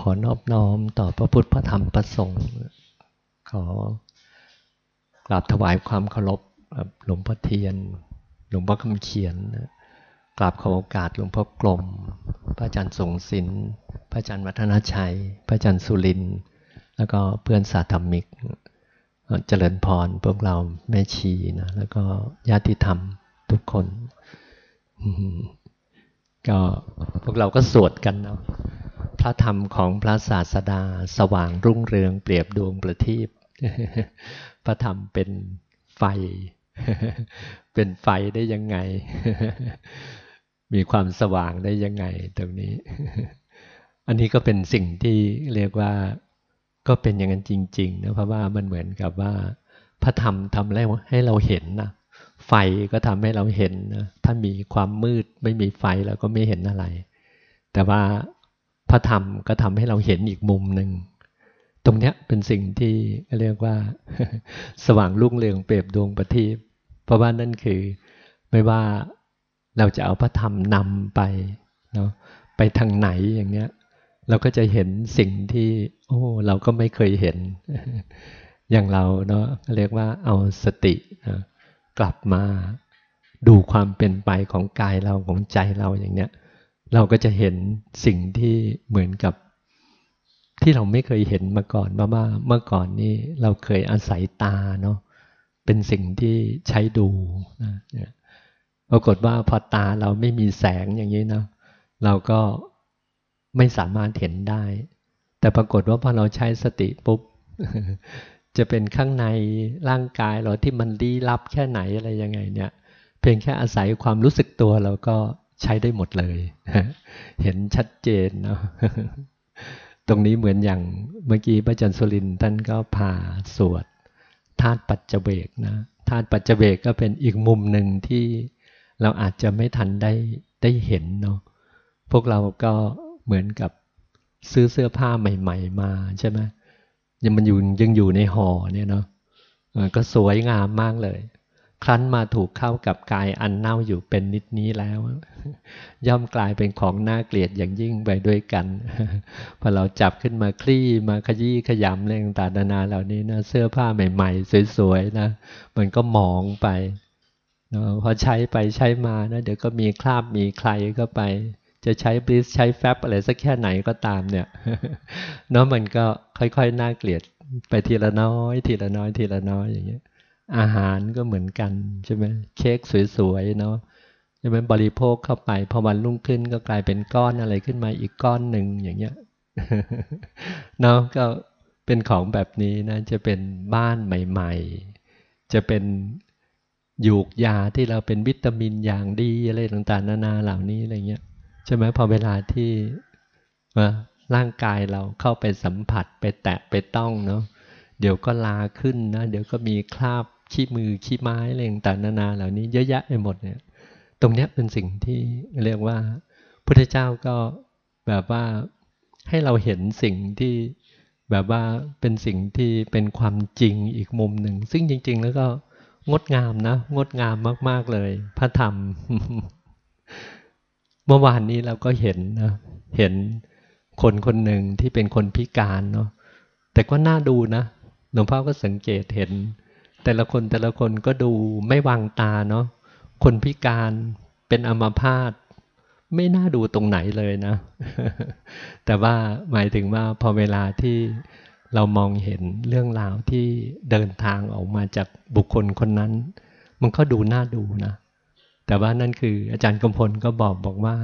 ขอนอบน้อมต่อพระพุทธพระธรรมพระสงฆ์ขอกราบถวายความเคารพหลวงพ่อเทียน หลวงพ่อคำเขียนกราบขอโอกาสหลวงพ่อกลม พระอาจารย์สงศินพระอาจารย์วัฒนชัย พระอาจารย์สุรินแล้วก็เพื่อนสาธมิก เจริญพรพวกเราแม่ชีนะแล้วก็ญาติธรรมทุกคน ก็พวกเราก็สวดกันเนาะพระธรรมของพระศาสดาสว่างรุ่งเรืองเปรียบดวงประทีปพระธรรมเป็นไฟ เป็นไฟได้ยังไง มีความสว่างได้ยังไงตรงนี้ อันนี้ก็เป็นสิ่งที่เรียกว่าก็เป็นอย่างนั้นจริง ๆ นะเพราะว่ามันเหมือนกับว่า พระธรรมทำให้เราเห็นนะ ไฟก็ทำให้เราเห็นนะถ้ามีความมืดไม่มีไฟเราก็ไม่เห็นอะไร แต่ว่าพระธรรมก็ทำให้เราเห็นอีกมุมหนึ่ง ตรงนี้เป็นสิ่งที่เรียกว่า สว่างรุ่งเรืองเปรียบดวงประทีปเพราะว่านั่นคือไม่ว่าเราจะเอาพระธรรมนำไปเนาะไปทางไหนอย่างเนี้ย เราก็จะเห็นสิ่งที่ โอ้เราก็ไม่เคยเห็น อย่างเราเนาะเรียกว่าเอาสตินะ กลับมาดูความเป็นไปของกายเราของใจเราอย่างเนี้ย เราก็จะเห็นสิ่งที่เหมือนกับ ที่เราไม่เคยเห็นมาก่อนว่าเมื่อก่อนนี้เราเคยอาศัยตาเนาะเป็นสิ่งที่ใช้ดูนะปรากฏว่าพอตาเราไม่มีแสงอย่างนี้นะเราก็ไม่สามารถเห็นได้ แต่ปรากฏว่าพอเราใช้สติปุ๊บ จะเป็นข้างในร่างกายเราที่มันลี้ลับแค่ไหนอะไรยังไงเนี่ย เพียงแค่อาศัยความรู้สึกตัวเราก็ใช้ได้หมดเลย เห็นชัดเจนเนาะตรงนี้เหมือนอย่างเมื่อกี้พระจันทร์สุรินท่านก็พาสวดธาตุปัจจเวกนะธาตุปัจจเวกก็เป็นอีกมุมหนึ่งที่เราอาจจะไม่ทันได้ได้เห็นเนาะพวกเราก็เหมือนกับซื้อเสื้อผ้าใหม่ ๆ มาใช่ไหม ยังมันอยู่ยังอยู่ในห่อเนี่ยเนาะก็สวยงามมากเลย ครั้นมาถูกเข้ากับกายอันเน่าอยู่เป็นนิดนี้แล้ว ย่อมกลายเป็นของน่าเกลียดอย่างยิ่งไปด้วยกัน พอเราจับขึ้นมาคลี่มาขยี้ขยำเรื่องต่างๆนาเหล่านี้นะเสื้อผ้าใหม่ ๆ สวยๆนะมันก็มองไปนะพอใช้ไปใช้มานะเดี๋ยวก็มีคราบมีใครก็ไป จะใช้บลิสใช้แฟบอะไรสักแค่ไหนก็ตามเนี่ยเนาะมันก็ค่อยๆน่าเกลียดไปทีละน้อย ทีละน้อย ทีละน้อยอย่างเงี้ย อาหารก็เหมือนกันใช่ไหมเค้กสวยๆเนาะใช่ไหมบริโภคเข้าไปพอวันรุ่งขึ้นก็กลายเป็นก้อนอะไรขึ้นมาอีกก้อนหนึ่งอย่างเงี้ยเนาะก็เป็นของแบบนี้นะ จะเป็นบ้านใหม่ ๆ จะเป็นยูกยาที่เราเป็นวิตามินอย่างดีอะไรต่างๆนานาเหล่านี้อะไรเงี้ย ใช่ไหมพอเวลาที่ร่างกายเราเข้าไปสัมผัสไปแตะไปต้องเนาะเดี๋ยวก็ลาขึ้นนะเดี๋ยวก็มีคราบขี้มือขี้ไม้อะไรต่างๆนานาเหล่านี้เยอะแยะไปหมดเนี่ย ตรงนี้เป็นสิ่งที่เรียกว่าพุทธเจ้าก็แบบว่าให้เราเห็นสิ่งที่แบบว่าเป็นสิ่งที่เป็นความจริงอีกมุมหนึ่ง ซึ่งจริง ๆ แล้วก็งดงามนะ งดงามมาก ๆเลย พระธรรม เมื่อวานนี้เราก็เห็นนะเห็นคนคนหนึ่งที่เป็นคนพิการเนาะแต่ก็น่าดูนะหลวงพ่อก็สังเกตเห็น แต่ละคนแต่ละคนก็ดูไม่วางตาเนาะคนพิการเป็นอัมาพาตไม่น่าดูตรงไหนเลยนะ แต่ว่าหมายถึงว่าพอเวลาที่เรามองเห็นเรื่องราวที่เดินทางออกมาจากบุคคลคนนั้น มันก็ดูน่าดูนะ แต่ว่านั่นคือ อาจารย์กำพลก็บอกบอกว่า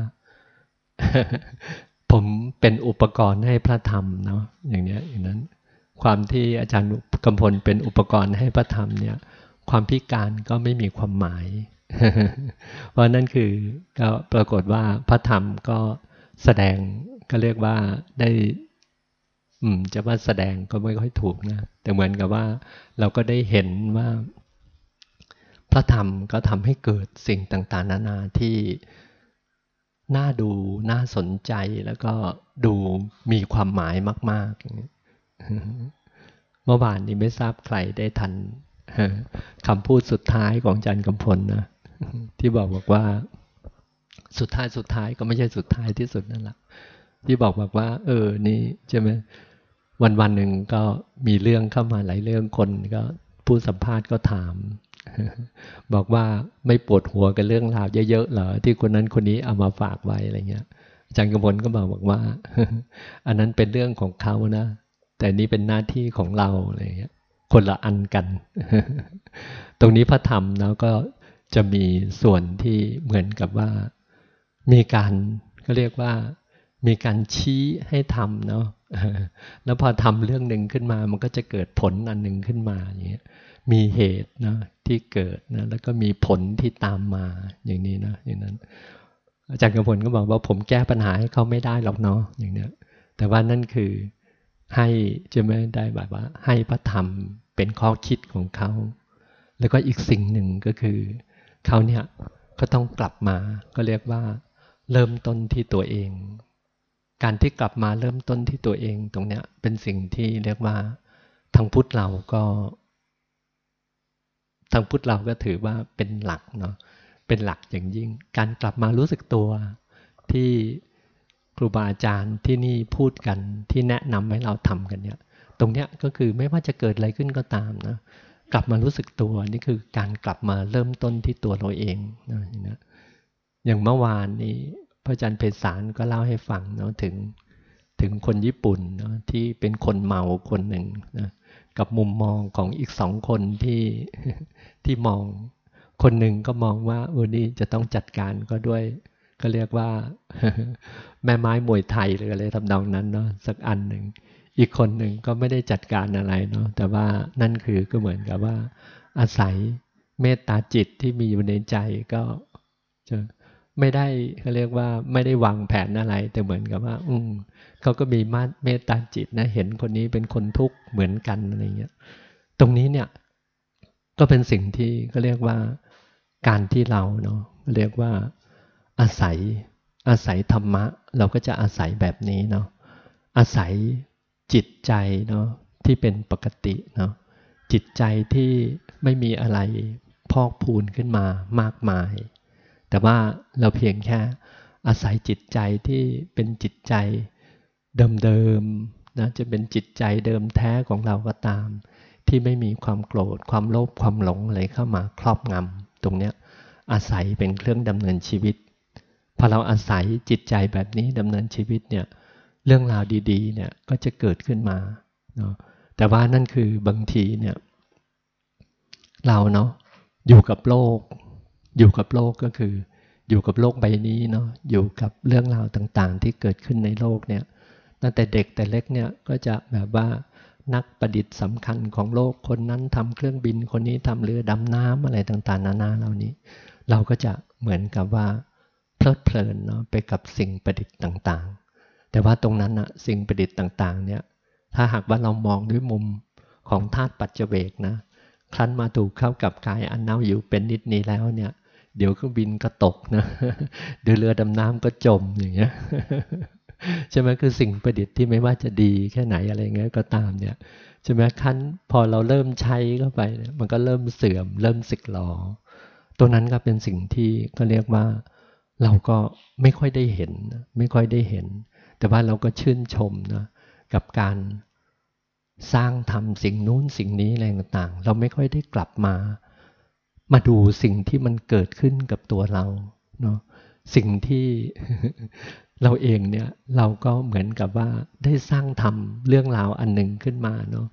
ผมเป็นอุปกรณ์ให้พระธรรมเนาะอย่างเนี้ยอย่างนั้น ความที่อาจารย์กำพลเป็นอุปกรณ์ให้พระธรรมเนี่ย ความพิการก็ไม่มีความหมาย เพราะนั่นคือก็ปรากฏว่าพระธรรมก็แสดงก็เรียกว่าได้อืมจะว่าแสดงก็ไม่ค่อยถูกนะ แต่เหมือนกับว่าเราก็ได้เห็นว่า ระธรรมก็ทำให้เกิดสิ่งต่างๆ นานาที่น่าดูน่าสนใจแล้วก็ดูมีความหมายมากๆ เมื่อวานนี้ไม่ทราบใครได้ทันคำพูดสุดท้ายของจันกำพลนะที่บอกบอกว่า สุดท้ายสุดท้ายก็ไม่ใช่สุดท้ายที่สุดนั่นแหละที่บอกบอกว่า เออ นี่ใช่ไหมวันวันหนึ่งก็มีเรื่องเข้ามาหลายเรื่องคนก็ผู้สัมภาษณ์ก็ถาม บอกว่าไม่ปวดหัวกับเรื่องราวเยอะๆเหรอที่คนนั้นคนนี้เอามาฝากไว้อะไรเงี้ยอาจารย์กมลก็บอกบอกว่า อันนั้นเป็นเรื่องของเขานะ แต่นี่เป็นหน้าที่ของเราอะไรเงี้ยคนละอันกัน ตรงนี้พระธรรมแล้วก็จะมีส่วนที่เหมือนกับว่า มีการก็เรียกว่า มีการชี้ให้ทำเนาะแล้วพอทำเรื่องหนึ่งขึ้นมา มันก็จะเกิดผลอันหนึ่งขึ้นมาอย่างเงี้ย มีเหตุนะที่เกิดนะแล้วก็มีผลที่ตามมาอย่างนี้นะอย่างนั้น อาจารย์กำพลก็บอกว่าผมแก้ปัญหาให้เขาไม่ได้หรอกเนาะอย่างเนี้ยแต่ว่านั่นคือให้จะไม่ได้แบบว่า ให้พระธรรมเป็นข้อคิดของเขา แล้วก็อีกสิ่งหนึ่งก็คือเขาเนี่ยก็ต้องกลับมาก็เรียกว่า เริ่มต้นที่ตัวเอง การที่กลับมาเริ่มต้นที่ตัวเองตรงเนี้ยเป็นสิ่งที่เรียกว่าทางพุทธเราก็างพุทธเราก็ถือว่าเป็นหลักเนาะเป็นหลักอย่างยิ่ง การกลับมารู้สึกตัวที่ครูบาอาจารย์ที่นี่พูดกันที่แนะนำให้เราทำกันเนี่ย ตรงเนี้ยก็คือไม่ว่าจะเกิดอะไรขึ้นก็ตามนะกลับมารู้สึกตัวนี่คือการกลับมาเริ่มต้นที่ตัวเราเองนะนะอย่างเมื่อวานนี้พระอาจารย์เพศารก็เล่าให้ฟังเนาะถึงถึงคนญี่ปุ่นเนาะที่เป็นคนเมาคนหนึ่งนะ กับมุมมองของอีกสองคนที่ที่มอง คนหนึ่งก็มองว่าเออนี่จะต้องจัดการก็ด้วย ก็เรียกว่า แม่ไม้มวยไทยหรืออะไรทำนองนั้นเนาะสักอันหนึ่งอีกคนหนึ่งก็ไม่ได้จัดการอะไรเนาะแต่ว่านั่นคือก็เหมือนกับว่า อาศัยเมตตาจิตที่มีอยู่ในใจก็จะ ไม่ได้เขาเรียกว่าไม่ได้วางแผนอะไร แต่เหมือนกับว่า อืมเขาก็มีมาเมตตาจิตนะ เห็นคนนี้เป็นคนทุกข์เหมือนกันอะไรเงี้ย ตรงนี้เนี่ยก็เป็นสิ่งที่เขาเรียกว่าการที่เราเนาะเรียกว่าอาศัยอาศัยธรรมะ เราก็จะอาศัยแบบนี้เนาะอาศัยจิตใจเนาะที่เป็นปกติเนาะจิตใจที่ไม่มีอะไรพอกพูนขึ้นมามากมาย แต่ว่าเราเพียงแค่อาศัยจิตใจที่เป็นจิตใจเดิมๆนะจะเป็นจิตใจเดิมแท้ของเราก็ตาม ที่ไม่มีความโกรธ ความโลภความหลงอะไรเข้ามาครอบงำตรงเนี้ยอาศัยเป็นเครื่องดำเนินชีวิตพอเราอาศัยจิตใจแบบนี้ดำเนินชีวิตเนี่ยเรื่องราวดีๆเนี่ยก็จะเกิดขึ้นมาเนาะแต่ว่านั่นคือบางทีเนี่ยเราเนาะอยู่กับโลก อยู่กับโลกก็คือ อยู่กับโลกใบนี้เนาะอยู่กับเรื่องราวต่างๆ ที่เกิดขึ้นในโลกเนี่ยตั้งแต่เด็กแต่เล็กเนี่ยก็จะแบบว่านักประดิษฐ์สำคัญของโลกคนนั้นทำเครื่องบินคนนี้ทำเรือดำน้ำอะไรต่างๆ นานาเหล่านี้ เราก็จะเหมือนกับว่าเพลิดเพลินเนาะไปกับสิ่งประดิษฐ์ต่างๆ แต่ว่าตรงนั้นอะสิ่งประดิษฐ์ต่างๆเนี่ยถ้าหากว่าเรามองด้วยมุมของธาตุปัจเจเวกนะครั้นมาถูกเข้ากับกายอันเน่าอยู่เป็นนิดนี้แล้วเนี่ย เดี๋ยวเครื่องบินก็ตกนะ เดี๋ยวเรือดำน้ำก็จมอย่างเงี้ยใช่ไหมคือสิ่งประดิษฐ์ที่ไม่ว่าจะดีแค่ไหนอะไรเงี้ยก็ตามเนี่ยใช่ไหมขั้นพอเราเริ่มใช้เข้าไป มันก็เริ่มเสื่อม เริ่มสึกหลอตัวนั้นก็เป็นสิ่งที่ก็เรียกว่าเราก็ไม่ค่อยได้เห็น ไม่ค่อยได้เห็น แต่ว่าเราก็ชื่นชมนะกับการสร้างทำสิ่งนู้นสิ่งนี้อะไรต่างๆ เราไม่ค่อยได้กลับมา มาดูสิ่งที่มันเกิดขึ้นกับตัวเราเนาะสิ่งที่เราเองเนี่ยเราก็เหมือนกับว่าได้สร้างทำเรื่องราวอันหนึ่งขึ้นมาเนาะ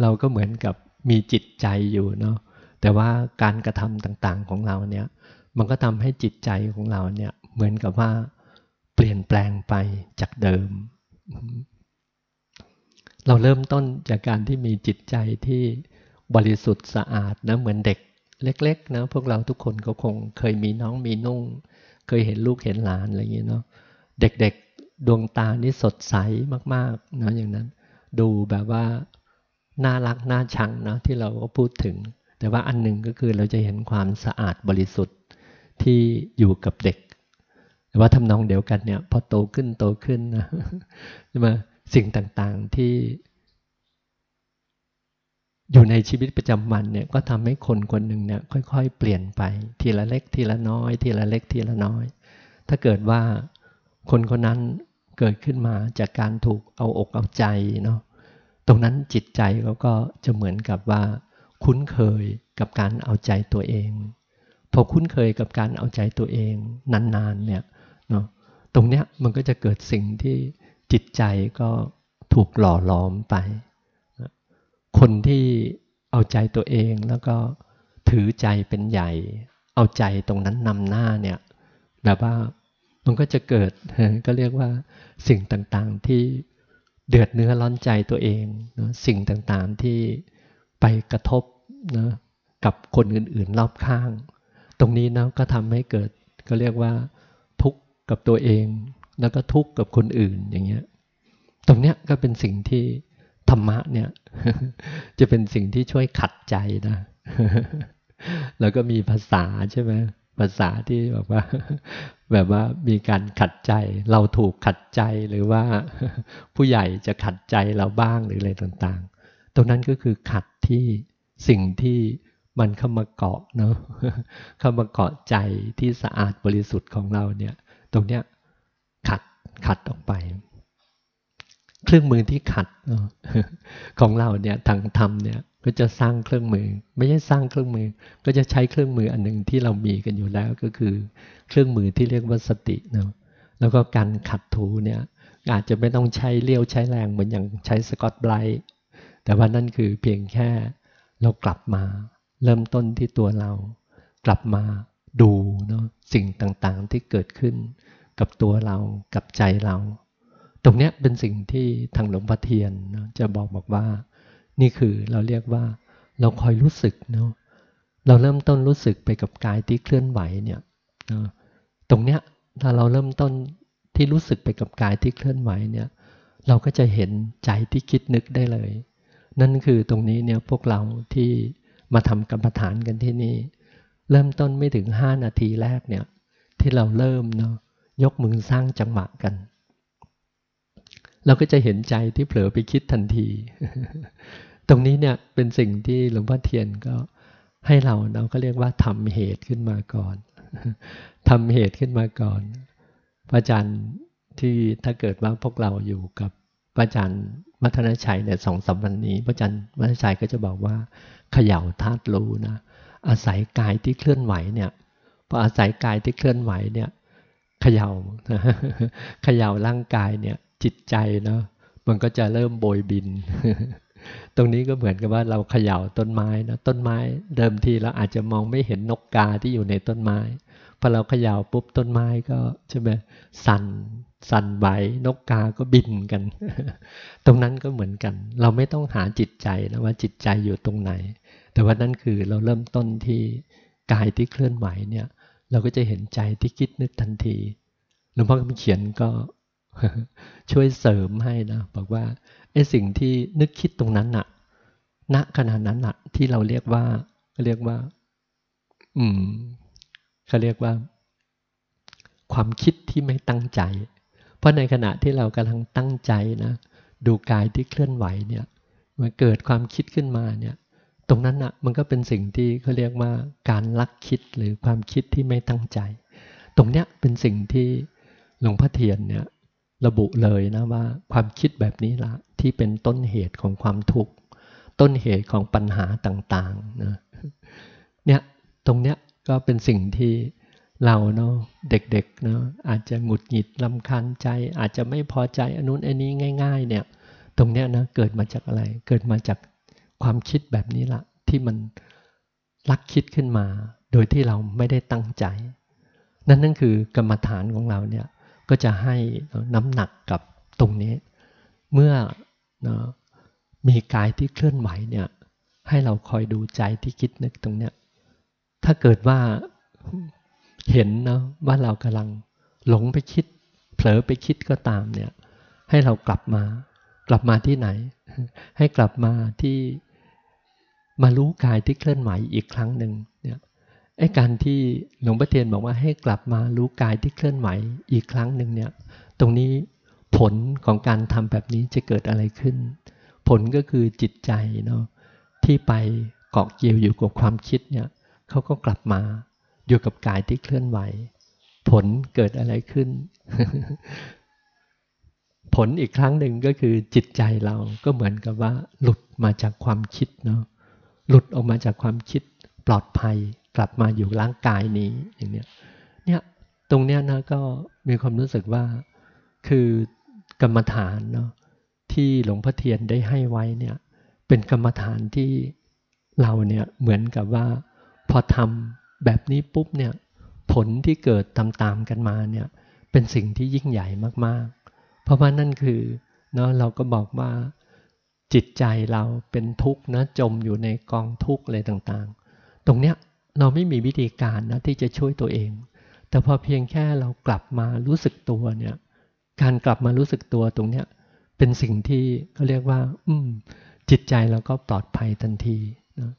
เราก็เหมือนกับมีจิตใจอยู่เนาะแต่ว่าการกระทำต่างๆของเราเนี่ยมันก็ทำให้จิตใจของเราเนี่ยเหมือนกับว่าเปลี่ยนแปลงไปจากเดิม เราเริ่มต้นจากการที่มีจิตใจที่บริสุทธิ์สะอาดนะเหมือนเด็ก เล็กๆนะพวกเราทุกคนก็คงเคยมีน้องมีนุ่ง เคยเห็นลูกเห็นหลานอะไรอย่างนี้เนาะเด็กๆดวงตานี่สดใสมากๆนะอย่างนั้น ดูแบบว่าน่ารักน่าชังนะที่เราก็พูดถึง แต่ว่าอันหนึ่งก็คือเราจะเห็นความสะอาดบริสุทธิ์ที่อยู่กับเด็ก แต่ว่าทำนองเดียวกันเนี่ยพอโตขึ้นโตขึ้นนะใช่ไหมสิ่งต่างๆที่ อยู่ในชีวิตประจำวันเนี่ยก็ทำให้คนคนหนึ่งเนี่ยค่อยๆ เปลี่ยนไป ทีละเล็กทีละน้อย ทีละเล็กทีละน้อย ถ้าเกิดว่าคนคนนั้นเกิดขึ้นมาจากการถูกเอาอกเอาใจเนาะตรงนั้นจิตใจเขาก็จะเหมือนกับว่า คุ้นเคยกับการเอาใจตัวเอง พอคุ้นเคยกับการเอาใจตัวเองนานๆเนี่ยเนาะตรงเนี้ยมันก็จะเกิดสิ่งที่จิตใจก็ถูกหล่อหลอมไป คนที่เอาใจตัวเองแล้วก็ถือใจเป็นใหญ่ เอาใจตรงนั้นนำหน้าเนี่ยแบบว่ามันก็จะเกิดก็เรียกว่าสิ่งต่างๆที่เดือดเนื้อร้อนใจตัวเองนะสิ่งต่างๆที่ไปกระทบนะกับคนอื่นๆรอบข้าง ตรงนี้นะก็ทำให้เกิดก็เรียกว่า ทุกข์กับตัวเอง แล้วก็ทุกข์กับคนอื่นอย่างเงี้ยตรงเนี้ยก็เป็นสิ่งที่ ธรรมะเนี่ย จะเป็นสิ่งที่ช่วยขัดใจนะ แล้วก็มีภาษาใช่ไหมภาษาที่แบบว่า แบบว่ามีการขัดใจ เราถูกขัดใจหรือว่าผู้ใหญ่จะขัดใจเราบ้างหรืออะไรต่างๆ ตรงนั้นก็คือขัดที่สิ่งที่มันเข้ามาเกาะเนาะเข้ามาเกาะใจที่สะอาดบริสุทธิ์ของเราเนี่ย ตรงเนี้ยขัดขัดออกไป เครื่องมือที่ขัดของเราเนี่ยทางธรรมเนี่ยก็จะสร้างเครื่องมือ ไม่ใช่สร้างเครื่องมือ ก็จะใช้เครื่องมืออันหนึ่งที่เรามีกันอยู่แล้วก็คือ เครื่องมือที่เรียกว่าสติเนาะแล้วก็การขัดถูเนี่ยอาจจะไม่ต้องใช้เลี้ยวใช้แรงเหมือนอย่างใช้สกอตไบรท์แต่ว่านั่นคือเพียงแค่เรากลับมา เริ่มต้นที่ตัวเรา กลับมาดูเนาะสิ่งต่างๆที่เกิดขึ้น กับตัวเรากับใจเรา รงนี้เป็นสิ่งที่ทางหลวงพ่อเทียนจะบอกบอกว่า นี่คือเราเรียกว่า เราคอยรู้สึกเนาะเราเริ่มต้นรู้สึกไปกับกายที่เคลื่อนไหวเนี่ยตรงเนี้ยถ้าเราเริ่มต้นที่รู้สึกไปกับกายที่เคลื่อนไหวเนี่ยเราก็จะเห็นใจที่คิดนึกได้เลย นั่นคือตรงนี้เนี่ยพวกเราที่มาทำกรรมฐานกันที่นี่ เริ่มต้นไม่ถึงห้านาทีแรกเนี่ยที่เราเริ่มเนาะยกมือสร้างจังหวะกัน เราก็จะเห็นใจที่เผลอไปคิดทันที ตรงนี้เนี่ยเป็นสิ่งที่หลวงพ่อเทียนก็ให้เราเราก็เรียกว่าทำเหตุขึ้นมาก่อนทำเหตุขึ้นมาก่อนพระอาจารย์ที่ถ้าเกิดว่าพวกเราอยู่กับพระอาจารย์มัทนาชัยเนี่ยสองสามวันนี้ พระอาจารย์มัทนาชัยก็จะบอกว่าเขย่าธาตุรู้นะอาศัยกายที่เคลื่อนไหวเนี่ยพออาศัยกายที่เคลื่อนไหวเนี่ยเขย่าเขย่าร่างกายเนี่ย จิตใจเนาะมันก็จะเริ่มโบยบิน ตรงนี้ก็เหมือนกับว่าเราเขย่าต้นไม้นะต้นไม้ เดิมทีเราอาจจะมองไม่เห็นนกกาที่อยู่ในต้นไม้พอเราเขย่าปุ๊บต้นไม้ก็ใช่ไหมสั่นสั่นไหวนกกาก็บินกัน ตรงนั้นก็เหมือนกัน เราไม่ต้องหาจิตใจนะว่าจิตใจอยู่ตรงไหน แต่ว่านั่นคือเราเริ่มต้นที่กายที่เคลื่อนไหวเนี่ย เราก็จะเห็นใจที่คิดนึกทันทีหลวงพ่อคำเขียนก็ ช่วยเสริมให้นะบอกว่าไอ้สิ่งที่นึกคิดตรงนั้นน่ะ ณขณะนั้นน่ะ ที่เราเรียกว่าเรียกว่า อืมเขาเรียกว่า ความคิดที่ไม่ตั้งใจ เพราะในขณะที่เรากำลังตั้งใจนะดูกายที่เคลื่อนไหวเนี่ยมันเกิดความคิดขึ้นมาเนี่ย ตรงนั้นน่ะมันก็เป็นสิ่งที่เขาเรียกว่าการลักคิดหรือความคิดที่ไม่ตั้งใจ ตรงเนี้ยเป็นสิ่งที่หลวงพ่อเทียนเนี่ย ระบุเลยนะว่าความคิดแบบนี้ละที่เป็นต้นเหตุของความทุกข์ ต้นเหตุของปัญหาต่างๆนะเนี่ยตรงเนี้ยก็เป็นสิ่งที่เราเนาะเด็กๆเนาะอาจจะหงุดหงิดลำคาญใจ อาจจะไม่พอใจอนุนอันนี้ง่าย ๆ เนี่ย ตรงเนี้ยนะเกิดมาจากอะไร เกิดมาจากความคิดแบบนี้ละที่มันลักคิดขึ้นมา โดยที่เราไม่ได้ตั้งใจ นั่นนั่นคือกรรมฐานของเราเนี่ย ก็จะให้น้ำหนักกับตรงนี้ เมื่อมีกายที่เคลื่อนไหวเนี่ยให้เราคอยดูใจที่คิดนึกตรงเนี้ยถ้าเกิดว่าเห็นนะว่าเรากำลังหลงไปคิด เผลอไปคิดก็ตามเนี่ยให้เรากลับมา กลับมาที่ไหน ให้กลับมาที่มารู้กายที่เคลื่อนไหวอีกครั้งหนึ่งเนี่ย ไอ้การที่หลวงพ่อเทียนบอกว่าให้กลับมารู้กายที่เคลื่อนไหวอีกครั้งหนึ่งเนี่ย ตรงนี้ผลของการทำแบบนี้จะเกิดอะไรขึ้น ผลก็คือจิตใจเนาะที่ไปเกาะเกี่ยวอยู่กับความคิดเนี่ยเขาก็กลับมาอยู่กับกายที่เคลื่อนไหว ผลเกิดอะไรขึ้น ผลอีกครั้งหนึ่งก็คือจิตใจเราก็เหมือนกับว่า หลุดมาจากความคิดเนาะหลุดออกมาจากความคิดปลอดภัย กลับมาอยู่ร่างกายนี้อย่างเนี้ยเนี่ยตรงเนี้ยนะก็มีความรู้สึกว่าคือกรรมฐานเนาะที่หลวงพ่อเทียนได้ให้ไว้เนี่ยเป็นกรรมฐานที่เราเนี่ยเหมือนกับว่า พอทำแบบนี้ปุ๊บเนี่ยผลที่เกิดตามๆกันมาเนี่ยเป็นสิ่งที่ยิ่งใหญ่มากๆ เพราะว่านั่นคือเนาะเราก็บอกว่าจิตใจเราเป็นทุกข์นะจมอยู่ในกองทุกข์อะไรต่างๆ ตรงเนี้ย เราไม่มีวิธีการนะที่จะช่วยตัวเอง แต่พอเพียงแค่เรากลับมารู้สึกตัวเนี่ย การกลับมารู้สึกตัวตรงเนี้ยเป็นสิ่งที่เขาเรียกว่า อืม จิตใจเราก็ปลอดภัยทันทีนะ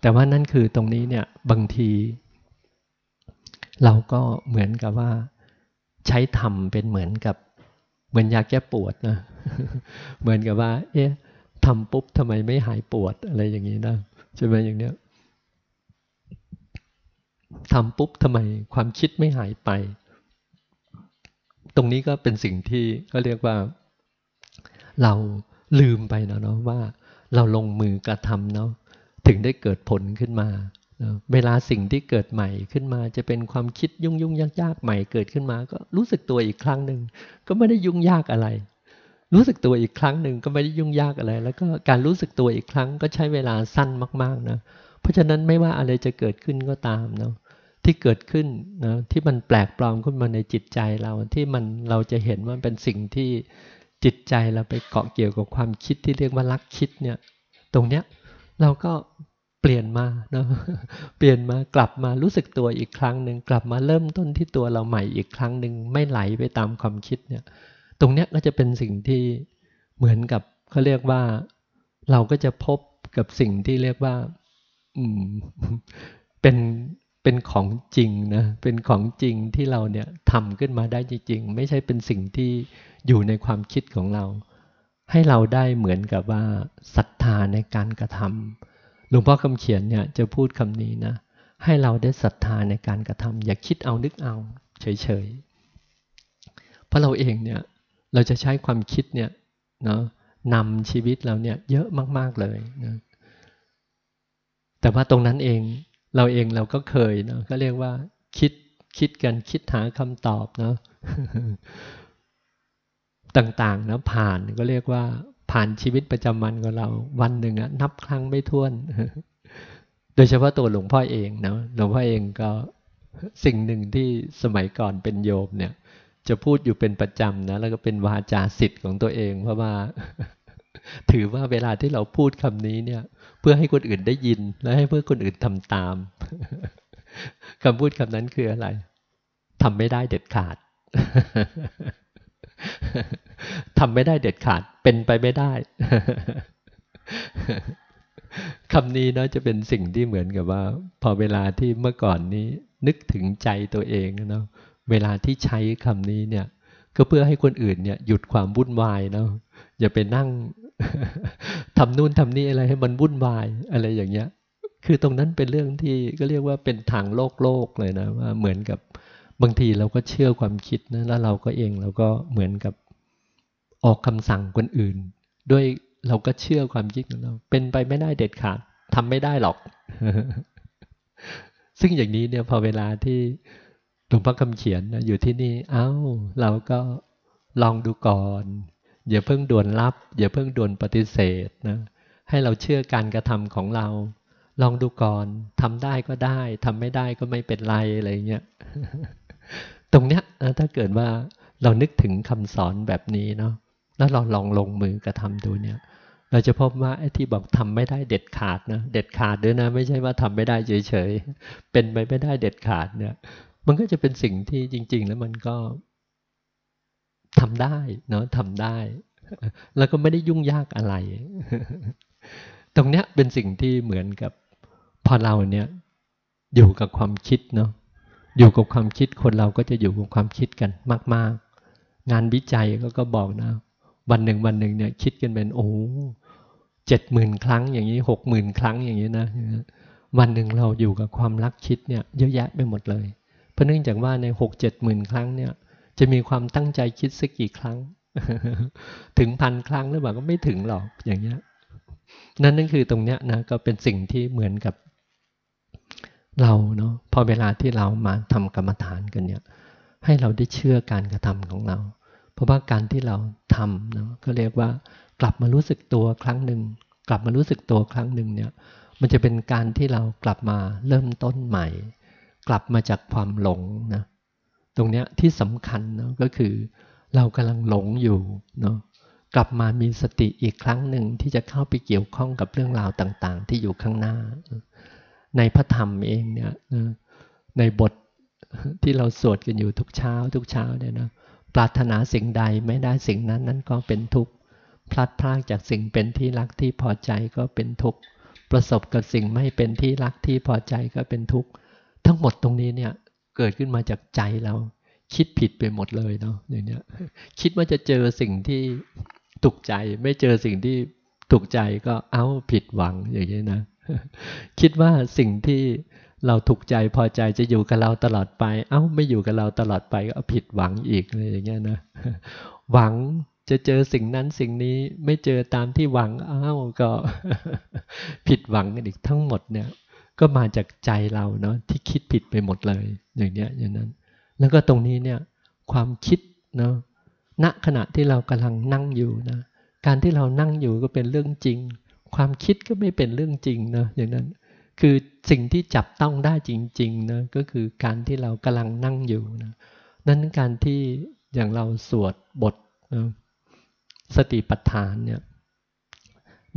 แต่ว่านั่นคือตรงนี้เนี่ยบางที เราก็เหมือนกับว่า ใช้ธรรมเป็นเหมือนกับ เหมือนยาแก้ปวดนะเหมือนกับว่า เอ๊ะทำปุ๊บทำไมไม่หายปวดอะไรอย่างนี้นะใช่ไหมอย่างเนี้ย ทำปุ๊บทำไมความคิดไม่หายไป ตรงนี้ก็เป็นสิ่งที่เขาเรียกว่า เราลืมไปนะเนาะว่า เราลงมือกระทำเนาะถึงได้เกิดผลขึ้นมา เวลาสิ่งที่เกิดใหม่ขึ้นมา จะเป็นความคิดยุ่งยุ่งยากยากใหม่เกิดขึ้นมา ก็รู้สึกตัวอีกครั้งหนึ่งก็ไม่ได้ยุ่งยากอะไร รู้สึกตัวอีกครั้งหนึ่งก็ไม่ได้ยุ่งยากอะไร แล้วก็การรู้สึกตัวอีกครั้งก็ใช้เวลาสั้นมาก ๆนะ เพราะฉะนั้นไม่ว่าอะไรจะเกิดขึ้นก็ตามเนาะ ที่เกิดขึ้นนะที่มันแปลกปลอมขึ้นมาในจิตใจเราที่มันเราจะเห็นว่าเป็นสิ่งที่จิตใจเราไปเกาะเกี่ยวกับความคิดที่เรียกว่ารักคิดเนี่ย ตรงเนี้ยเราก็เปลี่ยนมาเนาะเปลี่ยนมากลับมารู้สึกตัวอีกครั้งหนึ่งกลับมาเริ่มต้นที่ตัวเราใหม่อีกครั้งหนึ่งไม่ไหลไปตามความคิดเนี่ย ตรงเนี้ยก็จะเป็นสิ่งที่เหมือนกับเขาเรียกว่า เราก็จะพบกับสิ่งที่เรียกว่า อืม เป็นของจริงนะ เป็นของจริงที่เราเนี่ยทำขึ้นมาได้จริง ๆ ไม่ใช่เป็นสิ่งที่อยู่ในความคิดของเรา ให้เราได้เหมือนกับว่าศรัทธาในการกระทำหลวงพ่อคำเขียนเนี่ยจะพูดคำนี้นะ ให้เราได้ศรัทธาในการกระทำอย่าคิดเอานึกเอาเฉยๆ เพราะเราเองเนี่ยเราจะใช้ความคิดเนี่ยเนาะนำชีวิตเราเนี่ยเยอะมากๆเลยนะแต่ว่าตรงนั้นเอง เราเองเราก็เคยเนาะก็เรียกว่าคิดคิดกันคิดหาคำตอบเนาะต่างๆนะผ่านก็เรียกว่าผ่านชีวิตประจำวันของเราวันหนึ่งอะนับครั้งไม่ถ้วน โดยเฉพาะตัวหลวงพ่อเองเนาะหลวงพ่อเองก็สิ่งหนึ่งที่สมัยก่อนเป็นโยมเนี่ย จะพูดอยู่เป็นประจำนะแล้วก็เป็นวาจาสิทธิ์ของตัวเอง เพราะว่า ถือว่าเวลาที่เราพูดคำนี้เนี่ย เพื่อให้คนอื่นได้ยิน และให้เพื่อคนอื่นทำตามคำพูดคำนั้นคืออะไรทำไม่ได้เด็ดขาดทำไม่ได้เด็ดขาด เป็นไปไม่ได้คำนี้เนาะจะเป็นสิ่งที่เหมือนกับว่า พอเวลาที่เมื่อก่อนนี้ นึกถึงใจตัวเองเนาะเวลาที่ใช้คำนี้เนี่ย ก็เพื่อให้คนอื่นเนี่ย หยุดความวุ่นวายเนาะอย่าไปนั่ง ทำนู่นทำนี่อะไรให้มันวุ่นวายอะไรอย่างเงี้ย คือตรงนั้นเป็นเรื่องที่ก็เรียกว่าเป็นทางโลกโลกเลยนะว่าเหมือนกับบางทีเราก็เชื่อความคิดนะแล้วเราก็เองเราก็เหมือนกับออกคำสั่งคนอื่น ด้วยเราก็เชื่อความคิดของเรา เป็นไปไม่ได้เด็ดขาดทำไม่ได้หรอก ซึ่งอย่างนี้เนี่ยพอเวลาที่หลวงพ่อคำเขียนนะอยู่ที่นี่ เอา้า เราก็ลองดูก่อน อย่าเพิ่งด่วนรับ อย่าเพิ่งด่วนปฏิเสธนะให้เราเชื่อการกระทำของเรา ลองดูก่อนทำได้ก็ได้ทำไม่ได้ก็ไม่เป็นไรอะไรเงี้ยตรงเนี้ยถ้าเกิดว่าเรานึกถึงคำสอนแบบนี้เนาะแล้วเราลองลงมือกระทำดูเนี่ยเราจะพบว่าไอ้ที่บอกทำไม่ได้เด็ดขาดนะเด็ดขาดด้วยนะ ไม่ใช่ว่าทำไม่ได้เฉยๆเป็นไปไม่ได้เด็ดขาดเนี่ย มันก็จะเป็นสิ่งที่จริง ๆ แล้วมันก็ ทำได้เนาะทำได้ แล้วก็ไม่ได้ยุ่งยากอะไร ตรงเนี้ยเป็นสิ่งที่เหมือนกับพอเราเนี่ยอยู่กับความคิดเนาะอยู่กับความคิดคนเราก็จะอยู่กับความคิดกันมาก ๆ งานวิจัยก็ก็บอกนะ วันหนึ่งวันหนึ่งเนี่ยคิดกันเป็นโอ้เจ็ดหมื่นครั้งอย่างนี้หกหมื่นครั้งอย่างนี้นะวันหนึ่งเราอยู่กับความรักคิดเนี่ยเยอะแยะไปหมดเลย เพราะเนื่องจากว่าในหกเจ็ดหมื่นครั้งเนี่ย จะมีความตั้งใจคิดสักกี่ครั้ง ถึงพันครั้งหรือเปล่าก็ไม่ถึงหรอกอย่างเงี้ยนั่นนั่นคือตรงเนี้ยนะก็เป็นสิ่งที่เหมือนกับเราเนาะพอเวลาที่เรามาทำกรรมฐานกันเนี่ย ให้เราได้เชื่อการกระทำของเรา เพราะว่าการที่เราทำเนาะก็เรียกว่ากลับมารู้สึกตัวครั้งหนึ่งกลับมารู้สึกตัวครั้งหนึ่งเนี่ย มันจะเป็นการที่เรากลับมาเริ่มต้นใหม่ กลับมาจากความหลงนะ ตรงเนี้ยที่สำคัญเนาะก็คือเรากำลังหลงอยู่เนาะกลับมามีสติอีกครั้งหนึ่งที่จะเข้าไปเกี่ยวข้องกับเรื่องราวต่างๆ ที่อยู่ข้างหน้า ในพระธรรมเองเนี่ยในบทที่เราสวดกันอยู่ทุกเช้า ทุกเช้าเนี่ยนะปรารถนาสิ่งใดไม่ได้สิ่งนั้นนั่นก็เป็นทุกข์พลัดพรากจากสิ่งเป็นที่รักที่พอใจก็เป็นทุกข์ประสบกับสิ่งไม่เป็นที่รักที่พอใจก็เป็นทุกข์ทั้งหมดตรงนี้เนี่ย เกิดขึ้นมาจากใจเรา คิดผิดไปหมดเลยเนาะอย่างเนี้ย คิดว่าจะเจอสิ่งที่ถูกใจ ไม่เจอสิ่งที่ถูกใจก็เอ้าผิดหวังอย่างนี้นะ คิดว่าสิ่งที่เราถูกใจพอใจจะอยู่กับเราตลอดไป เอ้าไม่อยู่กับเราตลอดไปก็ผิดหวังอีกเลยอย่างเงี้ยนะหวังจะเจอสิ่งนั้นสิ่งนี้ไม่เจอตามที่หวังเอ้าก็ ผิดหวังกันอีกทั้งหมดเนี่ย ก็มาจากใจเราเนาะที่คิดผิดไปหมดเลยอย่างเนี้ยอย่างนั้น แล้วก็ตรงนี้เนี่ยความคิดเนาะณขณะที่เรากำลังนั่งอยู่นะการที่เรานั่งอยู่ก็เป็นเรื่องจริง ความคิดก็ไม่เป็นเรื่องจริงเนาะอย่างนั้น คือสิ่งที่จับต้องได้จริงๆนะก็คือการที่เรากำลังนั่งอยู่นะนั้นการที่อย่างเราสวดบทนะสติปัฏฐานเนี่ย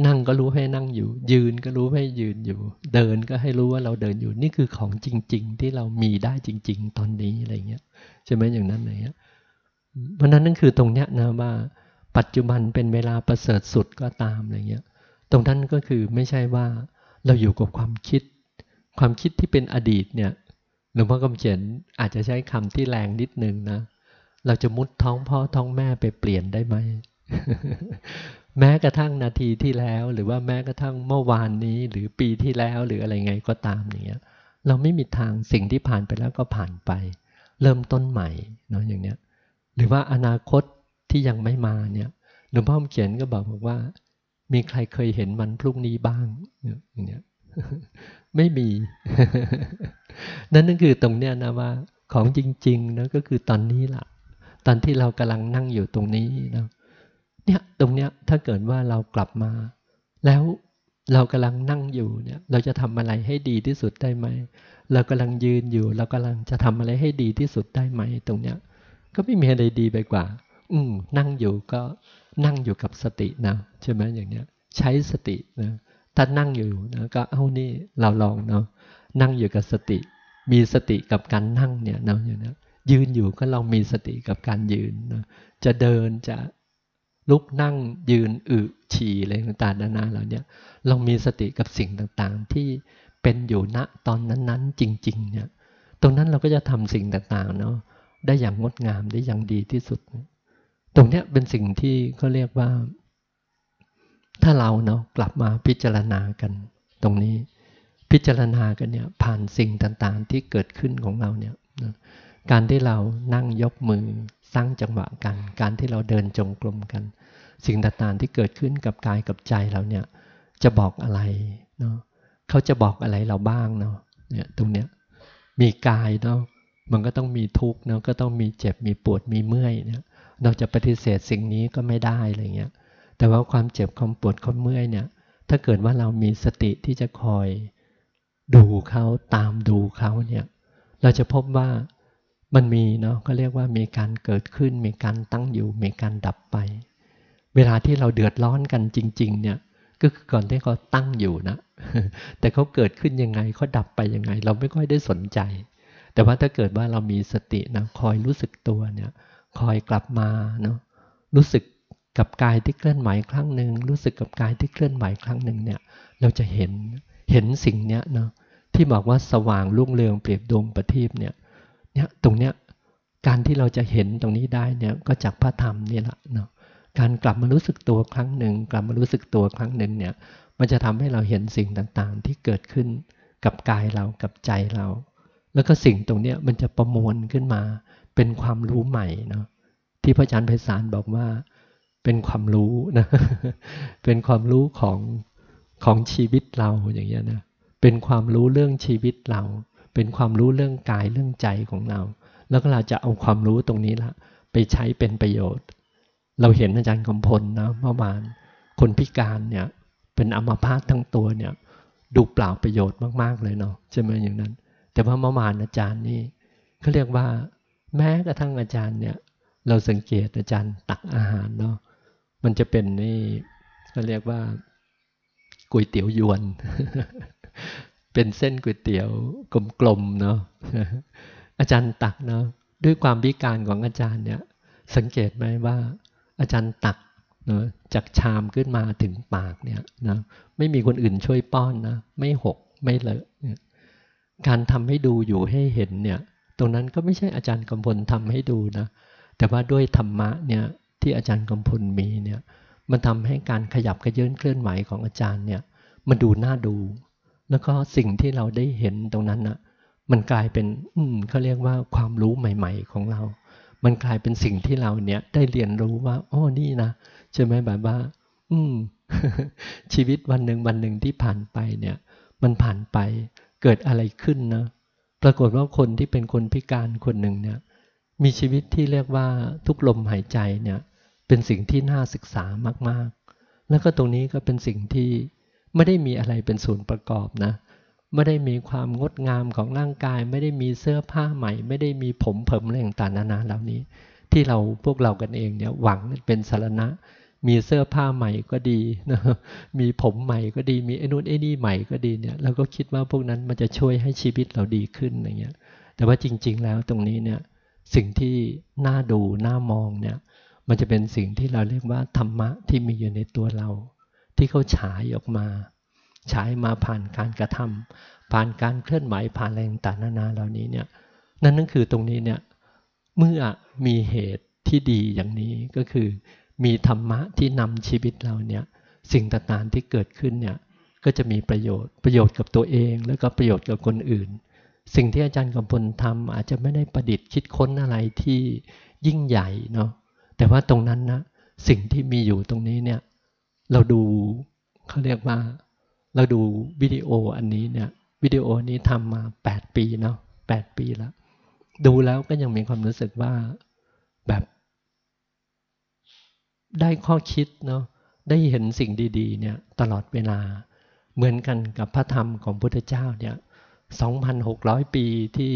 นั่งก็รู้ให้นั่งอยู่ ยืนก็รู้ให้ยืนอยู่ เดินก็ให้รู้ว่าเราเดินอยู่ นี่คือของจริง ๆ ที่เรามีได้จริง ๆ ตอนนี้อะไรเงี้ยใช่ไหมอย่างนั้นอะไรเงี้ยเพราะนั้นนั่นคือตรงเนี้ยนะว่า ปัจจุบันเป็นเวลาประเสริฐสุดก็ตามอะไรเงี้ย ตรงนั้นก็คือไม่ใช่ว่าเราอยู่กับความคิด ความคิดที่เป็นอดีตเนี่ยหลวงพ่อกำเขียนอาจจะใช้คำที่แรงนิดนึงนะ เราจะมุดท้องพ่อท้องแม่ไปเปลี่ยนได้ไหม แม้กระทั่งนาทีที่แล้ว หรือว่าแม้กระทั่งเมื่อวานนี้ หรือปีที่แล้วหรืออะไรไงก็ตามอย่างเงี้ยเราไม่มีทางสิ่งที่ผ่านไปแล้วก็ผ่านไป เริ่มต้นใหม่เนาะอย่างเนี้ยหรือว่าอนาคตที่ยังไม่มาเนี่ยหลวงพ่อเขียนก็บอกบอกว่า มีใครเคยเห็นมันพรุ่งนี้บ้างอย่างเนี้ยไม่มี นั่นนั่นคือตรงเนี้ยนะว่าของจริงๆนะก็คือตอนนี้ล่ะ ตอนที่เรากำลังนั่งอยู่ตรงนี้นะ เนี่ยตรงเนี้ยถ้าเกิดว่าเรากลับมา แล้วเรากำลังนั่งอยู่เนี่ยเราจะทำอะไรให้ดีที่สุดได้ไหม เรากำลังยืนอยู่ เรากำลังจะทำอะไรให้ดีที่สุดได้ไหม ตรงเนี้ยก็ไม่มีอะไรดีไปกว่า อืมนั่งอยู่ก็นั่งอยู่กับสตินะใช่ไหมอย่างเนี้ย ใช้สตินะถ้านั่งอยู่นะก็เอานี่เราลองเนาะนั่งอยู่กับสติ มีสติกับการนั่งเนี่ยเนาะอย่างเนี้ยืนอยู่ก็ลองมีสติกับการยืนนะจะเดินจะ ลุกนั่งยืนอึฉี่อะไรต่างๆนานาเหล่านี้เรามีสติกับสิ่งต่างๆ ที่เป็นอยู่ณตอนนั้นๆ จริง ๆ เนี่ย ตรงนั้นเราก็จะทำสิ่งต่างๆเนาะได้อย่างงดงามได้อย่างดีที่สุด ตรงเนี้ยเป็นสิ่งที่เขาเรียกว่า ถ้าเราเนาะกลับมาพิจารณากัน ตรงนี้พิจารณากันเนี่ยผ่านสิ่งต่างๆ ที่เกิดขึ้นของเราเนี่ย การที่เรานั่งยกมือสร้างจังหวะกัน การที่เราเดินจงกรมกัน สิ่งต่างๆที่เกิดขึ้นกับกายกับใจเราเนี่ยจะบอกอะไรเนาะเขาจะบอกอะไรเราบ้างเนาะเนี่ยตรงเนี้ยมีกายเนาะมันก็ต้องมีทุกข์เนาะก็ต้องมีเจ็บมีปวดมีเมื่อยเนี่ยเราจะปฏิเสธสิ่งนี้ก็ไม่ได้อะไรเงี้ยแต่ว่าความเจ็บความปวดความเมื่อยเนี่ยถ้าเกิดว่าเรามีสติที่จะคอยดูเขาตามดูเขาเนี่ยเราจะพบว่า มันมีเนาะก็เรียกว่ามีการเกิดขึ้น มีการตั้งอยู่ มีการดับไป เวลาที่เราเดือดร้อนกันจริง ๆ เนี่ยก็คือก่อนที่เขาตั้งอยู่นะ แต่เขาเกิดขึ้นยังไงเขาดับไปยังไง เราไม่ค่อยได้สนใจ แต่ว่าถ้าเกิดว่าเรามีสตินะคอยรู้สึกตัวเนี่ยคอยกลับมาเนาะรู้สึกกับกายที่เคลื่อนไหวครั้งหนึ่งรู้สึกกับกายที่เคลื่อนไหวครั้งหนึ่งเนี่ยเราจะเห็นเห็นสิ่งเนี้ยเนาะที่บอกว่าสว่างรุ่งเรืองเปรียบดวงประทีปเนี่ย เนี่ยตรงเนี้ยการที่เราจะเห็นตรงนี้ได้เนี่ยก็จากพระธรรมนี่แหละเนาะการกลับมารู้สึกตัวครั้งหนึ่งกลับมารู้สึกตัวครั้งหนึ่งเนี่ยมันจะทำให้เราเห็นสิ่งต่างๆ ที่เกิดขึ้นกับกายเรากับใจเรา แล้วก็สิ่งตรงเนี้ยมันจะประมวลขึ้นมา เป็นความรู้ใหม่เนาะที่พระอาจารย์ไพศาลบอกว่าเป็นความรู้นะเป็นความรู้ของของชีวิตเราอย่างเงี้ยนะเป็นความรู้เรื่องชีวิตเรา เป็นความรู้เรื่องกายเรื่องใจของเรา แล้วก็เราจะเอาความรู้ตรงนี้ละไปใช้เป็นประโยชน์ เราเห็นอาจารย์กำพลนะเมื่อวานคนพิการเนี่ยเป็นอัมพาตทั้งตัวเนี่ยดูเปล่าประโยชน์มาก ๆ เลยเนาะใช่ไหมอย่างนั้น แต่ว่าเมื่อวานอาจารย์นี่เขาเรียกว่า แม้กระทั่งอาจารย์เนี่ย เราสังเกตอาจารย์ตักอาหารเนาะมันจะเป็นนี่เขาเรียกว่าก๋วยเตี๋ยวยวน เป็นเส้นก๋วยเตี๋ยวกลมๆเนาะอาจารย์ตักเนาะด้วยความพิการของอาจารย์เนี่ย สังเกตไหมว่า อาจารย์ตักเนาะจากชามขึ้นมาถึงปากเนี่ยนะไม่มีคนอื่นช่วยป้อนนะไม่หกไม่เลอะการทำให้ดูอยู่ให้เห็นเนี่ย ตรงนั้นก็ไม่ใช่อาจารย์กำพลทำให้ดูนะ แต่ว่าด้วยธรรมะเนี่ยที่อาจารย์กำพลมีเนี่ย มันทำให้การขยับขยื่นเคลื่อนไหวของอาจารย์เนี่ย มันดูน่าดู แล้วก็สิ่งที่เราได้เห็นตรงนั้นนะมันกลายเป็น อืมเขาเรียกว่าความรู้ใหม่ ๆ ของเรา มันกลายเป็นสิ่งที่เราเนี่ยได้เรียนรู้ว่าอ๋อนี่นะใช่ไหมแบบว่า อืม ชีวิตวันหนึ่งวันหนึ่งที่ผ่านไปเนี่ย มันผ่านไปเกิดอะไรขึ้นนะปรากฏว่าคนที่เป็นคนพิการคนหนึ่งเนี่ย มีชีวิตที่เรียกว่าทุกลมหายใจเนี่ย เป็นสิ่งที่น่าศึกษามากๆ แล้วก็ตรงนี้ก็เป็นสิ่งที่ ไม่ได้มีอะไรเป็นส่วนประกอบนะไม่ได้มีความงดงามของร่างกาย ไม่ได้มีเสื้อผ้าใหม่ ไม่ได้มีผมเผิมอะไรต่างๆนานาเหล่านี้ ที่เราพวกเรากันเองเนี่ยหวังเป็นสารณะ มีเสื้อผ้าใหม่ก็ดีนะมีผมใหม่ก็ดี มีไอ้นู่นไอ้นี่ใหม่ก็ดีเนี่ยเราก็คิดว่าพวกนั้นมันจะช่วยให้ชีวิตเราดีขึ้นอย่างเงี้ย แต่ว่าจริง ๆ แล้วตรงนี้เนี่ยสิ่งที่น่าดูน่ามองเนี่ยมันจะเป็นสิ่งที่เราเรียกว่าธรรมะที่มีอยู่ในตัวเรา ที่เขาฉายออกมา ฉายมาผ่านการกระทำผ่านการเคลื่อนไหวผ่านแรงต่างนานาเหล่านี้เนี่ยนั่นนั่นคือตรงนี้เนี่ยเมื่อมีเหตุที่ดีอย่างนี้ก็คือ มีธรรมะที่นำชีวิตเราเนี่ยสิ่งต่างๆที่เกิดขึ้นเนี่ยก็จะมีประโยชน์ประโยชน์กับตัวเอง แล้วก็ประโยชน์กับคนอื่น สิ่งที่อาจารย์กำพลทำอาจจะไม่ได้ประดิษฐ์คิดค้นอะไรที่ยิ่งใหญ่เนาะแต่ว่าตรงนั้นนะสิ่งที่มีอยู่ตรงนี้เนี่ย เราดูเขาเรียกว่า เราดูวิดีโออันนี้เนี่ยวิดีโอนี้ทำมา 8 ปีเนาะแปีแล้ว ดูแล้วก็ยังมีความรู้สึกว่าแบบได้ข้อคิดเนาะได้เห็นสิ่งดี ๆ เนี่ยตลอดเวลา เหมือนกันกับพระธรรมของพุทธเจ้าเนี่ย2,600 ปีที่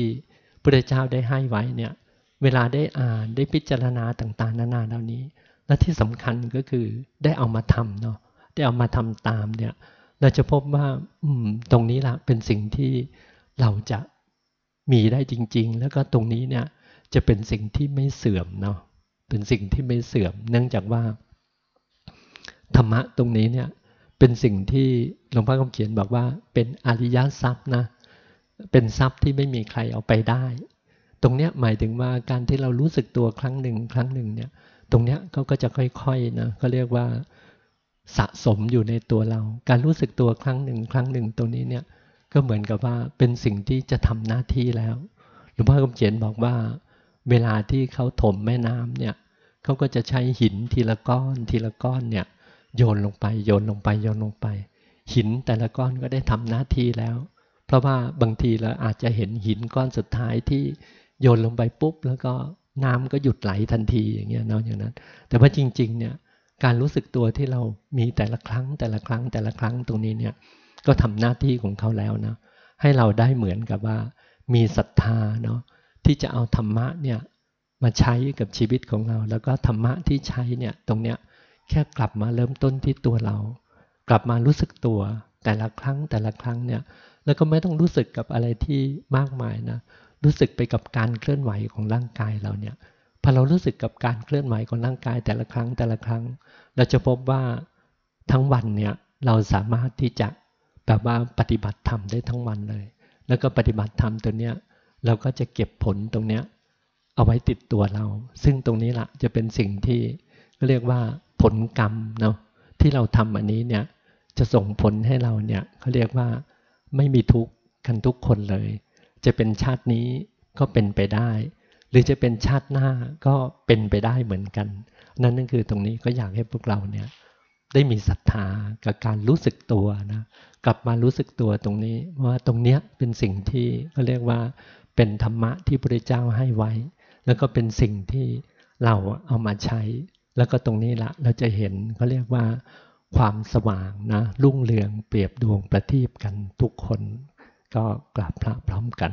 พุทธเจ้าได้ให้ไว้เนี่ย เวลาได้อ่านได้พิจารณาต่าง ๆ นานาเหล่านี้ และที่สำคัญก็คือได้เอามาทำเนาะได้เอามาทำตามเนี่ยเราจะพบว่าอืมตรงนี้ละเป็นสิ่งที่เราจะมีได้จริง ๆ แล้วก็ตรงนี้เนี่ยจะเป็นสิ่งที่ไม่เสื่อมเนาะเป็นสิ่งที่ไม่เสื่อม เนื่องจากว่าธรรมะตรงนี้เนี่ยเป็นสิ่งที่หลวงพ่อคำเขียนบอกว่าเป็นอริยทรัพย์นะเป็นทรัพย์ที่ไม่มีใครเอาไปได้ ตรงเนี้ยหมายถึงว่าการที่เรารู้สึกตัวครั้งหนึ่งครั้งหนึ่งเนี่ย ตรงเนี้ยเขาก็จะค่อยๆนะก็เรียกว่าสะสมอยู่ในตัวเรา การรู้สึกตัวครั้งหนึ่งครั้งหนึ่งตรงนี้เนี่ยก็เหมือนกับว่าเป็นสิ่งที่จะทำหน้าที่แล้วหลวงพ่อคำเขียนบอกว่า เวลาที่เขาถมแม่น้ำเนี่ยเขาก็จะใช้หินทีละก้อนทีละก้อนเนี่ยโยนลงไปโยนลงไปโยนลงไป หินแต่ละก้อนก็ได้ทำหน้าที่แล้ว เพราะว่าบางทีเราอาจจะเห็นหินก้อนสุดท้ายที่โยนลงไปปุ๊บแล้วก็ น้ำก็หยุดไหลทันทีอย่างเงี้ยเนาะอย่างนั้น แต่ว่าจริง ๆ เนี่ยการรู้สึกตัวที่เรามีแต่ละครั้งแต่ละครั้งแต่ละครั้งตรงนี้เนี่ยก็ทำหน้าที่ของเขาแล้วนะให้เราได้เหมือนกับว่า มีศรัทธาเนาะที่จะเอาธรรมะเนี่ยมาใช้กับชีวิตของเรา แล้วก็ธรรมะที่ใช้เนี่ยตรงเนี้ยแค่กลับมาเริ่มต้นที่ตัวเรา กลับมารู้สึกตัวแต่ละครั้งแต่ละครั้งเนี่ยแล้วก็ไม่ต้องรู้สึกกับอะไรที่มากมายนะ รู้สึกไปกับการเคลื่อนไหวของร่างกายเราเนี่ยพอเรารู้สึกกับการเคลื่อนไหวของร่างกายแต่ละครั้งแต่ละครั้ง เราจะพบว่าทั้งวันเนี่ยเราสามารถที่จะแบบว่าปฏิบัติธรรมได้ทั้งวันเลย แล้วก็ปฏิบัติธรรมตัวเนี้ยเราก็จะเก็บผลตรงเนี้ยเอาไว้ติดตัวเรา ซึ่งตรงนี้แหละจะเป็นสิ่งที่เรียกว่าผลกรรมเนาะที่เราทำอันนี้เนี่ยจะส่งผลให้เราเนี่ยเขาเรียกว่าไม่มีทุกข์กันทุกคนเลย จะเป็นชาตินี้ก็เป็นไปได้ หรือจะเป็นชาติหน้าก็เป็นไปได้เหมือนกัน นั่นนั่นคือตรงนี้ก็อยากให้พวกเราเนี่ยได้มีศรัทธากับการรู้สึกตัวนะกลับมารู้สึกตัวตรงนี้ว่าตรงเนี้ยเป็นสิ่งที่ก็เรียกว่าเป็นธรรมะที่พระเจ้าให้ไว้ แล้วก็เป็นสิ่งที่เราเอามาใช้ แล้วก็ตรงนี้ละเราจะเห็นเขาเรียกว่าความสว่างนะรุ่งเรืองเปรียบดวงประทีปกันทุกคน ก็กราบพระพร้อมกัน